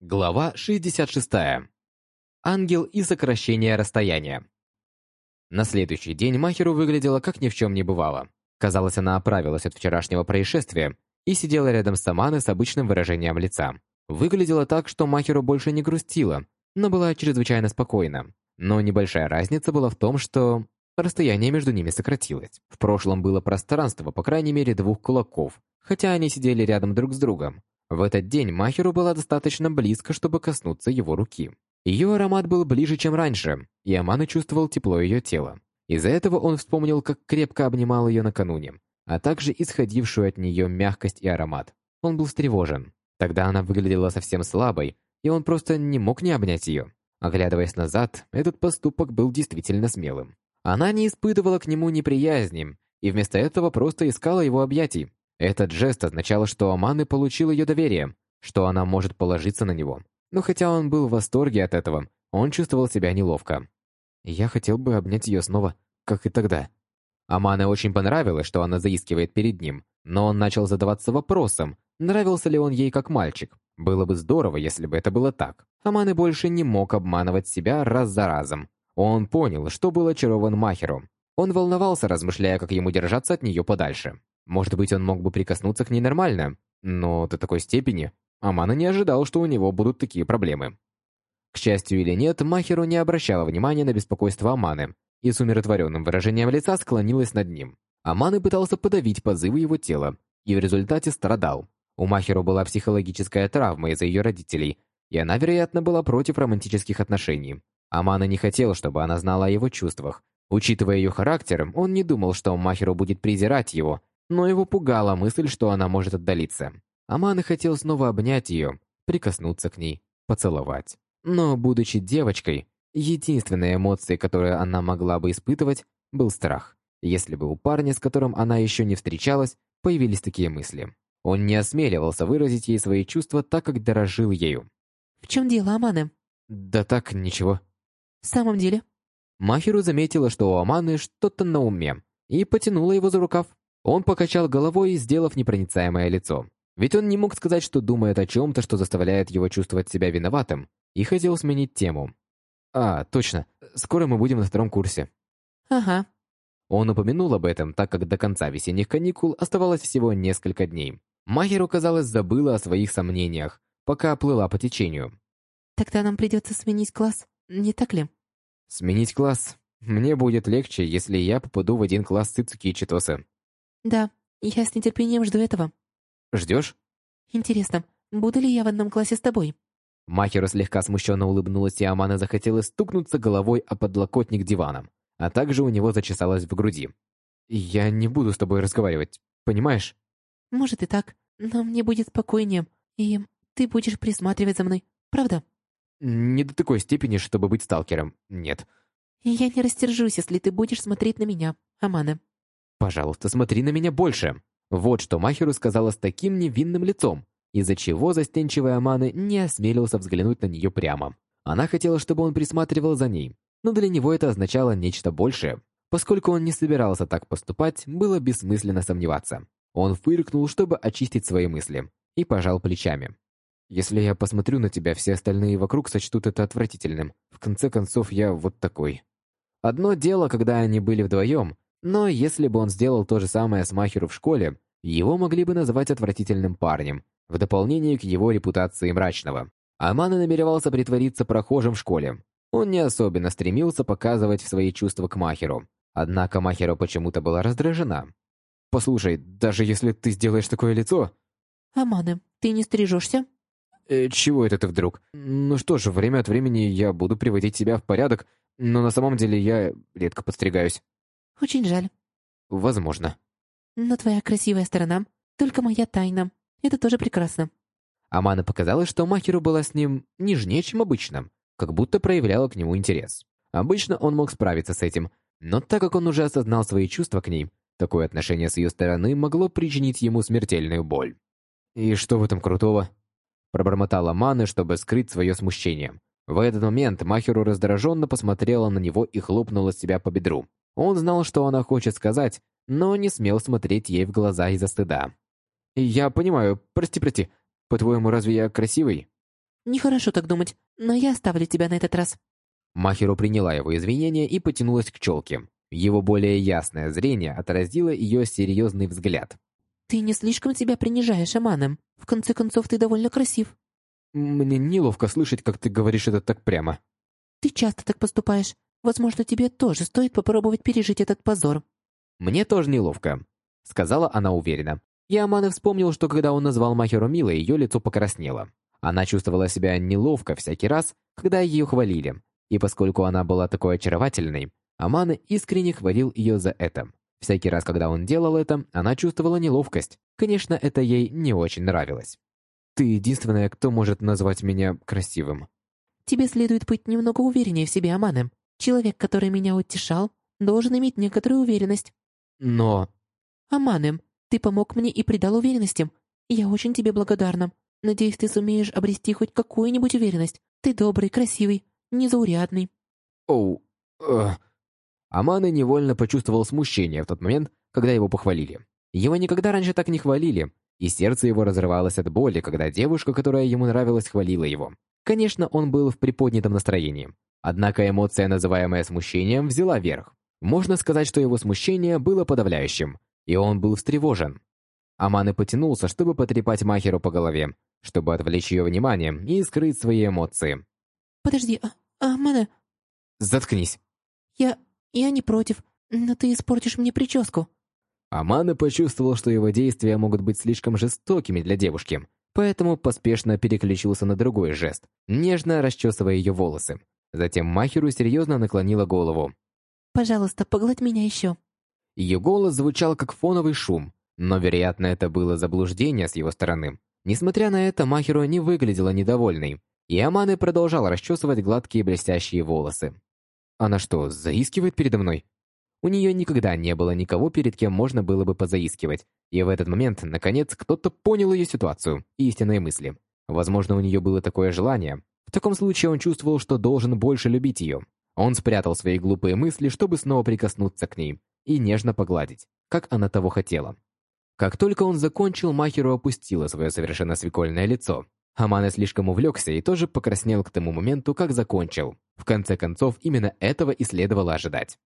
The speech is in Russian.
Глава 66. Ангел и сокращение расстояния. На следующий день Махеру выглядела как ни в чем не бывало. Казалось, она оправилась от вчерашнего происшествия и сидела рядом с Аманой с обычным выражением лица. Выглядело так, что Махеру больше не грустила, но была чрезвычайно спокойна. Но небольшая разница была в том, что расстояние между ними сократилось. В прошлом было пространство, по крайней мере, двух кулаков, хотя они сидели рядом друг с другом. В этот день Махеру была достаточно близко, чтобы коснуться его руки. Ее аромат был ближе, чем раньше, и Амана чувствовал тепло ее тела. Из-за этого он вспомнил, как крепко обнимал ее накануне, а также исходившую от нее мягкость и аромат. Он был встревожен. Тогда она выглядела совсем слабой, и он просто не мог не обнять ее. Оглядываясь назад, этот поступок был действительно смелым. Она не испытывала к нему неприязни, и вместо этого просто искала его объятий. Этот жест означал, что Аманы получил ее доверие, что она может положиться на него. Но хотя он был в восторге от этого, он чувствовал себя неловко. Я хотел бы обнять ее снова, как и тогда. Амане очень понравилось, что она заискивает перед ним, но он начал задаваться вопросом, нравился ли он ей как мальчик. Было бы здорово, если бы это было так. Аманы больше не мог обманывать себя раз за разом. Он понял, что был очарован Махеру. Он волновался, размышляя, как ему держаться от нее подальше. Может быть, он мог бы прикоснуться к ней нормально, но до такой степени Амана не ожидал, что у него будут такие проблемы. К счастью или нет, Махеру не обращала внимания на беспокойство Аманы и с умиротворенным выражением лица склонилась над ним. Аманы пытался подавить позывы его тела и в результате страдал. У Махеру была психологическая травма из-за ее родителей, и она, вероятно, была против романтических отношений. Амана не хотел, чтобы она знала о его чувствах. Учитывая ее характер, он не думал, что Махеру будет презирать его но его пугала мысль, что она может отдалиться. Амана хотел снова обнять ее, прикоснуться к ней, поцеловать. Но, будучи девочкой, единственной эмоцией, которую она могла бы испытывать, был страх. Если бы у парня, с которым она еще не встречалась, появились такие мысли. Он не осмеливался выразить ей свои чувства так, как дорожил ею. «В чем дело, Аманы?» «Да так, ничего». «В самом деле?» Махеру заметила, что у Аманы что-то на уме, и потянула его за рукав. Он покачал головой, сделав непроницаемое лицо. Ведь он не мог сказать, что думает о чем-то, что заставляет его чувствовать себя виноватым, и хотел сменить тему. «А, точно. Скоро мы будем на втором курсе». «Ага». Он упомянул об этом, так как до конца весенних каникул оставалось всего несколько дней. Магеру, казалось, забыла о своих сомнениях, пока плыла по течению. «Тогда нам придется сменить класс, не так ли?» «Сменить класс? Мне будет легче, если я попаду в один класс Цицуки и Читоса. Да, я с нетерпением жду этого. Ждешь? Интересно, буду ли я в одном классе с тобой? Махеру слегка смущенно улыбнулась, и Амана захотела стукнуться головой о подлокотник дивана, а также у него зачесалось в груди. «Я не буду с тобой разговаривать, понимаешь?» «Может и так, но мне будет спокойнее, и ты будешь присматривать за мной, правда?» «Не до такой степени, чтобы быть сталкером, нет». «Я не растержусь, если ты будешь смотреть на меня, Амана». «Пожалуйста, смотри на меня больше!» Вот что Махеру сказала с таким невинным лицом, из-за чего застенчивый Аманы не осмелился взглянуть на нее прямо. Она хотела, чтобы он присматривал за ней, но для него это означало нечто большее. Поскольку он не собирался так поступать, было бессмысленно сомневаться. Он фыркнул, чтобы очистить свои мысли, и пожал плечами. «Если я посмотрю на тебя, все остальные вокруг сочтут это отвратительным. В конце концов, я вот такой». Одно дело, когда они были вдвоем, но если бы он сделал то же самое с Махеру в школе, его могли бы назвать отвратительным парнем, в дополнение к его репутации мрачного. Амана намеревался притвориться прохожим в школе. Он не особенно стремился показывать свои чувства к Махеру. Однако Махеру почему-то была раздражена. «Послушай, даже если ты сделаешь такое лицо...» «Амана, ты не стрижешься?» э, «Чего это ты вдруг? Ну что ж, время от времени я буду приводить себя в порядок, но на самом деле я редко подстригаюсь». Очень жаль. Возможно. Но твоя красивая сторона — только моя тайна. Это тоже прекрасно. Амана показалось, что Махеру была с ним нежнее, чем обычно, как будто проявляла к нему интерес. Обычно он мог справиться с этим, но так как он уже осознал свои чувства к ней, такое отношение с ее стороны могло причинить ему смертельную боль. «И что в этом крутого?» Пробормотала Мана, чтобы скрыть свое смущение. В этот момент Махеру раздраженно посмотрела на него и хлопнула себя по бедру. Он знал, что она хочет сказать, но не смел смотреть ей в глаза из-за стыда. «Я понимаю, прости-прости. По-твоему, разве я красивый?» Нехорошо так думать, но я оставлю тебя на этот раз». Махеру приняла его извинения и потянулась к челке. Его более ясное зрение отразило ее серьезный взгляд. «Ты не слишком себя принижаешь, Аманом. В конце концов, ты довольно красив». «Мне неловко слышать, как ты говоришь это так прямо». «Ты часто так поступаешь. Возможно, тебе тоже стоит попробовать пережить этот позор». «Мне тоже неловко», — сказала она уверенно. И Амана вспомнил, что когда он назвал Махеру милой, ее лицо покраснело. Она чувствовала себя неловко всякий раз, когда ее хвалили. И поскольку она была такой очаровательной, Амана искренне хвалил ее за это. Всякий раз, когда он делал это, она чувствовала неловкость. Конечно, это ей не очень нравилось. «Ты единственная, кто может назвать меня красивым». «Тебе следует быть немного увереннее в себе, Аманы. Человек, который меня утешал, должен иметь некоторую уверенность». «Но...» «Аманы, ты помог мне и придал уверенности. Я очень тебе благодарна. Надеюсь, ты сумеешь обрести хоть какую-нибудь уверенность. Ты добрый, красивый, незаурядный». «Оу... Эх...» Аманы невольно почувствовал смущение в тот момент, когда его похвалили. Его никогда раньше так не хвалили, и сердце его разрывалось от боли, когда девушка, которая ему нравилась, хвалила его. Конечно, он был в приподнятом настроении. Однако эмоция, называемая смущением, взяла верх. Можно сказать, что его смущение было подавляющим, и он был встревожен. Аманы потянулся, чтобы потрепать Махеру по голове, чтобы отвлечь ее внимание и скрыть свои эмоции. «Подожди, а, Аманы...» «Заткнись!» «Я... я не против, но ты испортишь мне прическу». Амана почувствовал, что его действия могут быть слишком жестокими для девушки, поэтому поспешно переключился на другой жест, нежно расчесывая ее волосы. Затем Махеру серьезно наклонила голову. «Пожалуйста, погладь меня еще». Ее голос звучал как фоновый шум, но, вероятно, это было заблуждение с его стороны. Несмотря на это, Махеру не выглядела недовольной, и Аманы продолжал расчесывать гладкие блестящие волосы. Она что, заискивает передо мной? У нее никогда не было никого, перед кем можно было бы позаискивать, и в этот момент, наконец, кто-то понял ее ситуацию и истинные мысли. Возможно, у нее было такое желание. В таком случае он чувствовал, что должен больше любить ее. Он спрятал свои глупые мысли, чтобы снова прикоснуться к ней и нежно погладить, как она того хотела. Как только он закончил, Махеру опустила свое совершенно свекольное лицо. Амана слишком увлекся и тоже покраснел к тому моменту, как закончил. В конце концов, именно этого и следовало ожидать.